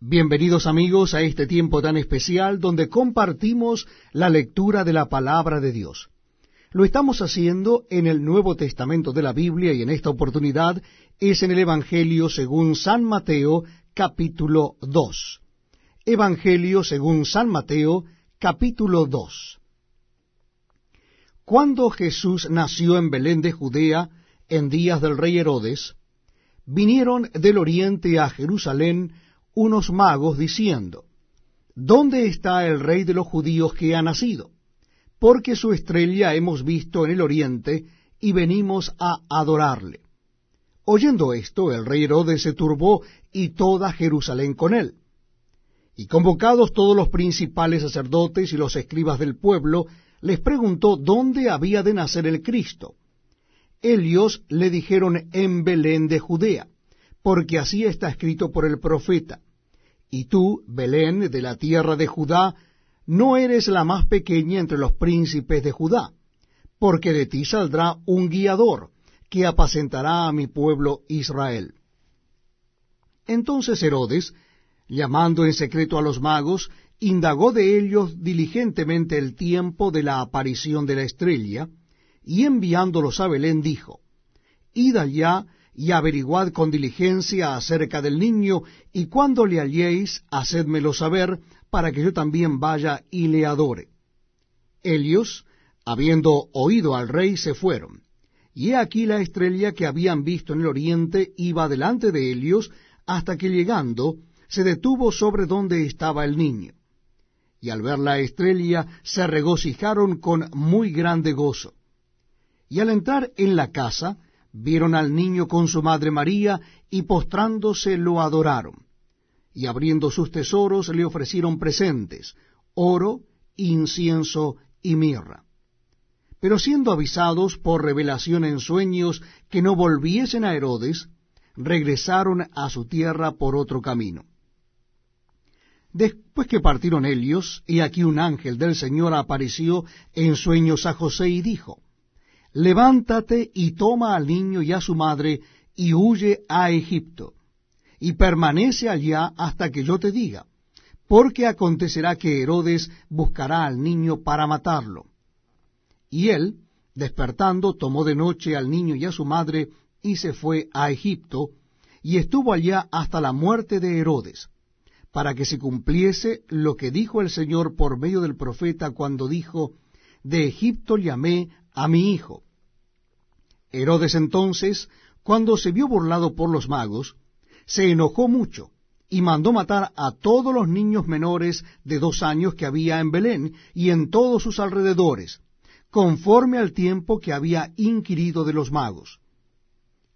Bienvenidos amigos a este tiempo tan especial donde compartimos la lectura de la palabra de Dios. Lo estamos haciendo en el Nuevo Testamento de la Biblia y en esta oportunidad es en el Evangelio según San Mateo capítulo 2. Evangelio según San Mateo capítulo 2. Cuando Jesús nació en Belén de Judea en días del rey Herodes, vinieron del oriente a Jerusalén unos magos diciendo, ¿Dónde está el rey de los judíos que ha nacido? Porque su estrella hemos visto en el oriente y venimos a adorarle. Oyendo esto, el rey Herodes se turbó y toda Jerusalén con él. Y convocados todos los principales sacerdotes y los escribas del pueblo, les preguntó dónde había de nacer el Cristo. Ellos le dijeron en Belén de Judea, porque así está escrito por el profeta. Y tú, Belén, de la tierra de Judá, no eres la más pequeña entre los príncipes de Judá, porque de ti saldrá un guiador, que apacentará a mi pueblo Israel. Entonces Herodes, llamando en secreto a los magos, indagó de ellos diligentemente el tiempo de la aparición de la estrella, y enviándolos a Belén dijo, Id allá y averiguad con diligencia acerca del niño, y cuando le halléis, hacedmelo saber, para que yo también vaya y le adore. Ellos, habiendo oído al rey, se fueron. Y he aquí la estrella que habían visto en el oriente iba delante de ellos, hasta que llegando, se detuvo sobre donde estaba el niño y al ver la estrella se regocijaron con muy grande gozo. Y al entrar en la casa, vieron al niño con su madre María, y postrándose lo adoraron. Y abriendo sus tesoros le ofrecieron presentes, oro, incienso y mirra. Pero siendo avisados por revelación en sueños que no volviesen a Herodes, regresaron a su tierra por otro camino. Después que partieron ellos, y aquí un ángel del Señor apareció en sueños a José y dijo, Levántate y toma al niño y a su madre y huye a Egipto, y permanece allá hasta que yo te diga, porque acontecerá que Herodes buscará al niño para matarlo. Y él, despertando, tomó de noche al niño y a su madre y se fue a Egipto, y estuvo allá hasta la muerte de Herodes para que se cumpliese lo que dijo el Señor por medio del profeta cuando dijo, De Egipto llamé a mi hijo. Herodes entonces, cuando se vio burlado por los magos, se enojó mucho y mandó matar a todos los niños menores de dos años que había en Belén y en todos sus alrededores, conforme al tiempo que había inquirido de los magos.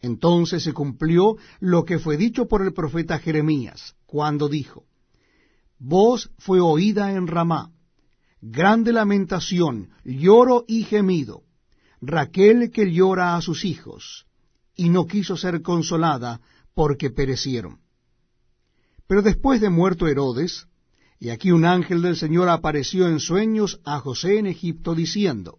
Entonces se cumplió lo que fue dicho por el profeta Jeremías, cuando dijo, Voz fue oída en Ramá, grande lamentación, lloro y gemido, Raquel que llora a sus hijos, y no quiso ser consolada porque perecieron. Pero después de muerto Herodes, y aquí un ángel del Señor apareció en sueños a José en Egipto diciendo,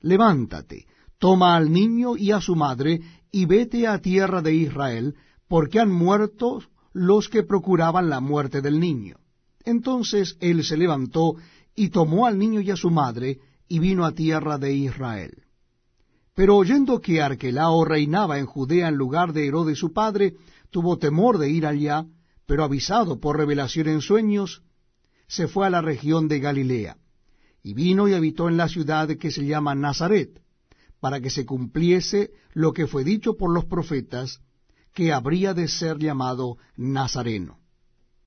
Levántate, toma al niño y a su madre, y vete a tierra de Israel, porque han muerto los que procuraban la muerte del niño. Entonces él se levantó y tomó al niño y a su madre, y vino a tierra de Israel. Pero oyendo que Arquelao reinaba en Judea en lugar de Herodes su padre, tuvo temor de ir allá, pero avisado por revelación en sueños, se fue a la región de Galilea, y vino y habitó en la ciudad que se llama Nazaret, para que se cumpliese lo que fue dicho por los profetas, que habría de ser llamado Nazareno.